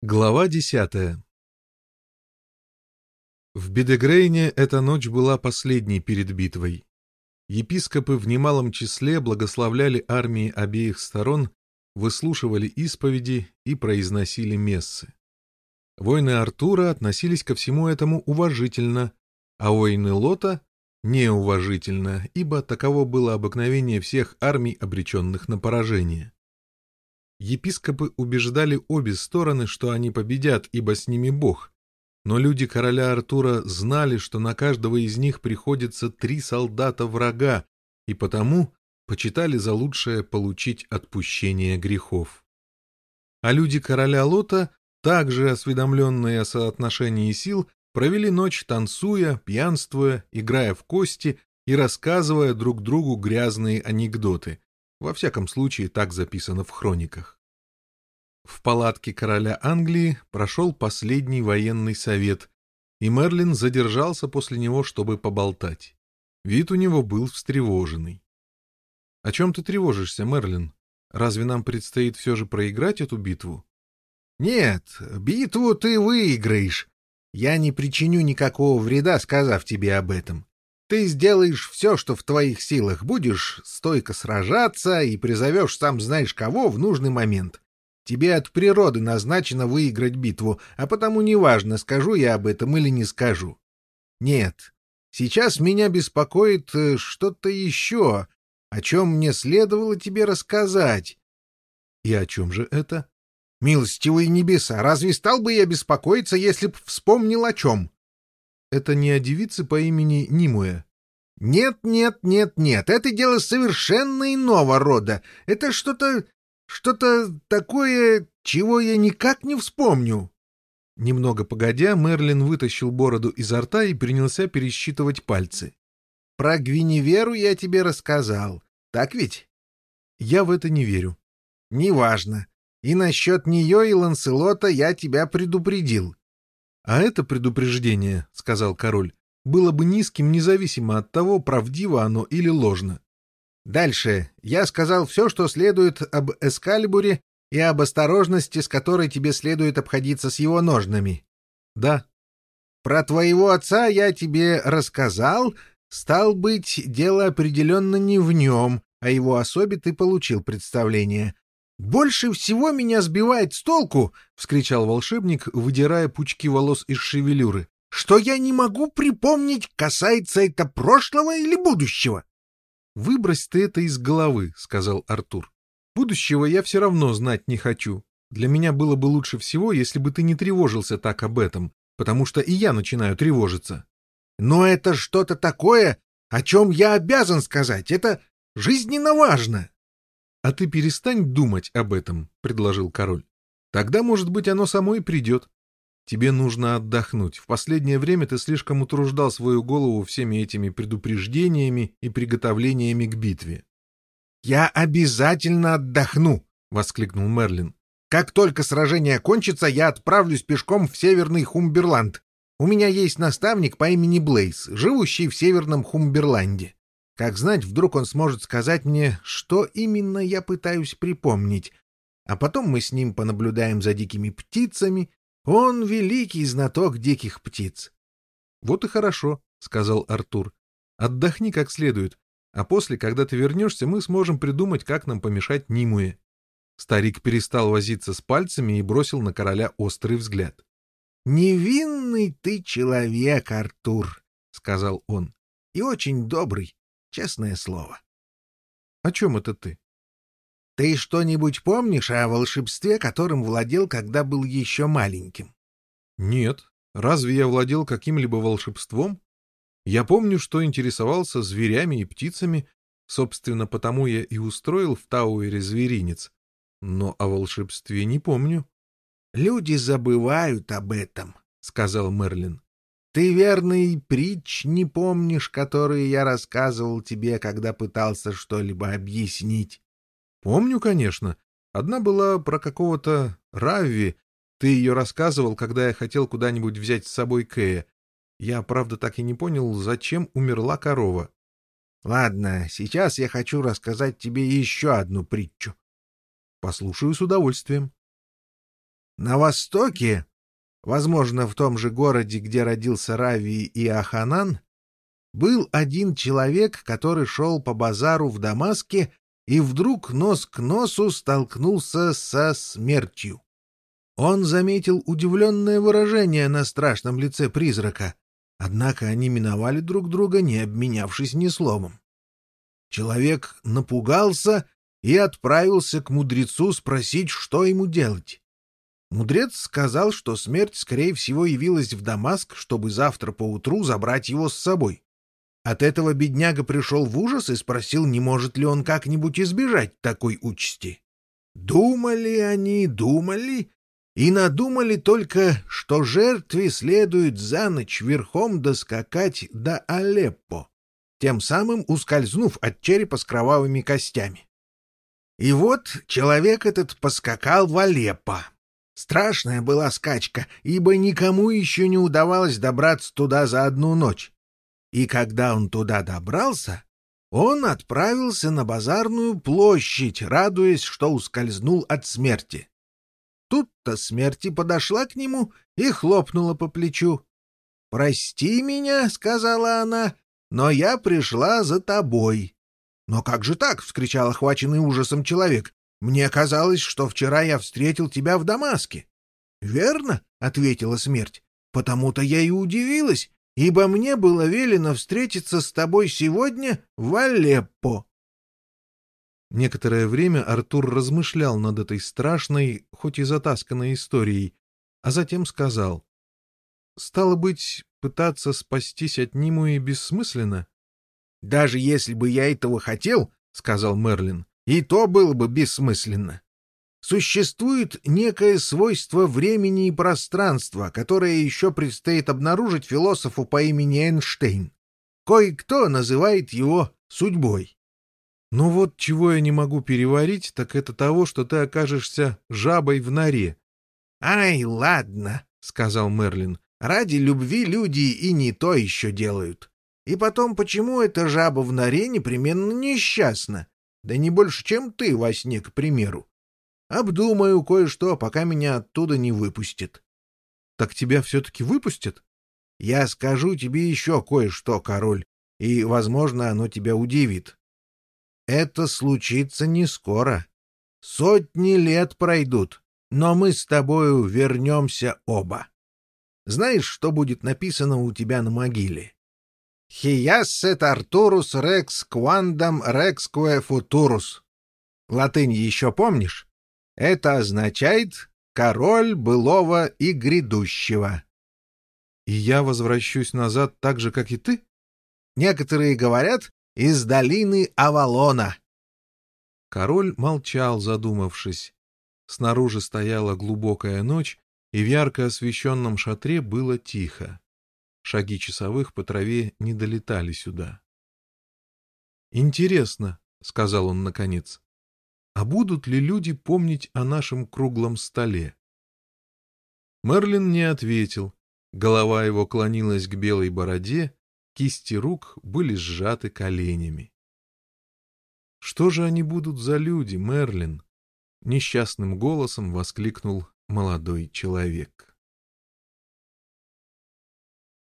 Глава десятая В Бедегрейне эта ночь была последней перед битвой. Епископы в немалом числе благословляли армии обеих сторон, выслушивали исповеди и произносили мессы. Войны Артура относились ко всему этому уважительно, а войны Лота — неуважительно, ибо таково было обыкновение всех армий, обреченных на поражение. Епископы убеждали обе стороны, что они победят, ибо с ними Бог. Но люди короля Артура знали, что на каждого из них приходится три солдата врага, и потому почитали за лучшее получить отпущение грехов. А люди короля Лота, также осведомленные о соотношении сил, провели ночь танцуя, пьянствуя, играя в кости и рассказывая друг другу грязные анекдоты, Во всяком случае, так записано в хрониках. В палатке короля Англии прошел последний военный совет, и Мерлин задержался после него, чтобы поболтать. Вид у него был встревоженный. — О чем ты тревожишься, Мерлин? Разве нам предстоит все же проиграть эту битву? — Нет, битву ты выиграешь. Я не причиню никакого вреда, сказав тебе об этом. Ты сделаешь все, что в твоих силах. Будешь стойко сражаться и призовешь сам знаешь кого в нужный момент. Тебе от природы назначено выиграть битву, а потому неважно, скажу я об этом или не скажу. Нет, сейчас меня беспокоит э, что-то еще, о чем мне следовало тебе рассказать. И о чем же это? Милостивые небеса, разве стал бы я беспокоиться, если б вспомнил о чем? Это не о девице по имени Нимуэ. «Нет, нет, нет, нет, это дело совершенно иного рода. Это что-то... что-то такое, чего я никак не вспомню». Немного погодя, Мерлин вытащил бороду изо рта и принялся пересчитывать пальцы. «Про Гвиневеру я тебе рассказал. Так ведь?» «Я в это не верю». «Неважно. И насчет нее и Ланселота я тебя предупредил. А это предупреждение, — сказал король, — было бы низким независимо от того, правдиво оно или ложно. Дальше. Я сказал все, что следует об Эскальбуре и об осторожности, с которой тебе следует обходиться с его ножнами. Да. Про твоего отца я тебе рассказал. Стал быть, дело определенно не в нем, а его особе ты получил представление. «Больше всего меня сбивает с толку!» — вскричал волшебник, выдирая пучки волос из шевелюры. «Что я не могу припомнить, касается это прошлого или будущего?» «Выбрось ты это из головы», — сказал Артур. «Будущего я все равно знать не хочу. Для меня было бы лучше всего, если бы ты не тревожился так об этом, потому что и я начинаю тревожиться». «Но это что-то такое, о чем я обязан сказать. Это жизненно важно!» «А ты перестань думать об этом», — предложил король. «Тогда, может быть, оно само и придет. Тебе нужно отдохнуть. В последнее время ты слишком утруждал свою голову всеми этими предупреждениями и приготовлениями к битве». «Я обязательно отдохну!» — воскликнул Мерлин. «Как только сражение кончится, я отправлюсь пешком в Северный Хумберланд. У меня есть наставник по имени Блейс, живущий в Северном Хумберланде. Как знать, вдруг он сможет сказать мне, что именно я пытаюсь припомнить. А потом мы с ним понаблюдаем за дикими птицами. Он великий знаток диких птиц. — Вот и хорошо, — сказал Артур. — Отдохни как следует, а после, когда ты вернешься, мы сможем придумать, как нам помешать Нимуе. Старик перестал возиться с пальцами и бросил на короля острый взгляд. — Невинный ты человек, Артур, — сказал он, — и очень добрый. Честное слово. — О чем это ты? — Ты что-нибудь помнишь о волшебстве, которым владел, когда был еще маленьким? — Нет. Разве я владел каким-либо волшебством? Я помню, что интересовался зверями и птицами, собственно, потому я и устроил в Тауэре зверинец, но о волшебстве не помню. — Люди забывают об этом, — сказал Мерлин. Ты верный притч не помнишь, которые я рассказывал тебе, когда пытался что-либо объяснить. — Помню, конечно. Одна была про какого-то Равви. Ты ее рассказывал, когда я хотел куда-нибудь взять с собой Кэя. Я, правда, так и не понял, зачем умерла корова. — Ладно, сейчас я хочу рассказать тебе еще одну притчу. — Послушаю с удовольствием. — На востоке возможно, в том же городе, где родился Рави и Аханан, был один человек, который шел по базару в Дамаске и вдруг нос к носу столкнулся со смертью. Он заметил удивленное выражение на страшном лице призрака, однако они миновали друг друга, не обменявшись ни словом. Человек напугался и отправился к мудрецу спросить, что ему делать. Мудрец сказал, что смерть, скорее всего, явилась в Дамаск, чтобы завтра поутру забрать его с собой. От этого бедняга пришел в ужас и спросил, не может ли он как-нибудь избежать такой участи. Думали они, думали, и надумали только, что жертве следует за ночь верхом доскакать до Алеппо, тем самым ускользнув от черепа с кровавыми костями. И вот человек этот поскакал в Алеппо. Страшная была скачка, ибо никому еще не удавалось добраться туда за одну ночь. И когда он туда добрался, он отправился на базарную площадь, радуясь, что ускользнул от смерти. Тут-то смерти подошла к нему и хлопнула по плечу. — Прости меня, — сказала она, — но я пришла за тобой. — Но как же так? — вскричал охваченный ужасом человек. Мне казалось, что вчера я встретил тебя в Дамаске. — Верно, — ответила смерть. — Потому-то я и удивилась, ибо мне было велено встретиться с тобой сегодня в Алеппо. Некоторое время Артур размышлял над этой страшной, хоть и затасканной историей, а затем сказал. — Стало быть, пытаться спастись от Нимуи бессмысленно? — Даже если бы я этого хотел, — сказал Мерлин, и то было бы бессмысленно. Существует некое свойство времени и пространства, которое еще предстоит обнаружить философу по имени Эйнштейн. Кое-кто называет его судьбой. Но ну вот чего я не могу переварить, так это того, что ты окажешься жабой в норе. — Ай, ладно, — сказал Мерлин. — Ради любви люди и не то еще делают. И потом, почему эта жаба в норе непременно несчастна? Да не больше, чем ты во сне, к примеру. Обдумаю кое-что, пока меня оттуда не выпустят. — Так тебя все-таки выпустят? — Я скажу тебе еще кое-что, король, и, возможно, оно тебя удивит. Это случится не скоро. Сотни лет пройдут, но мы с тобою вернемся оба. Знаешь, что будет написано у тебя на могиле? «Хияссет Артурус рекс квандам рекскуэ футурус». Латынь еще помнишь? Это означает «король былого и грядущего». И я возвращусь назад так же, как и ты? Некоторые говорят, из долины Авалона. Король молчал, задумавшись. Снаружи стояла глубокая ночь, и в ярко освещенном шатре было тихо. Шаги часовых по траве не долетали сюда. «Интересно», — сказал он наконец, — «а будут ли люди помнить о нашем круглом столе?» Мерлин не ответил. Голова его клонилась к белой бороде, кисти рук были сжаты коленями. «Что же они будут за люди, Мерлин?» — несчастным голосом воскликнул молодой человек.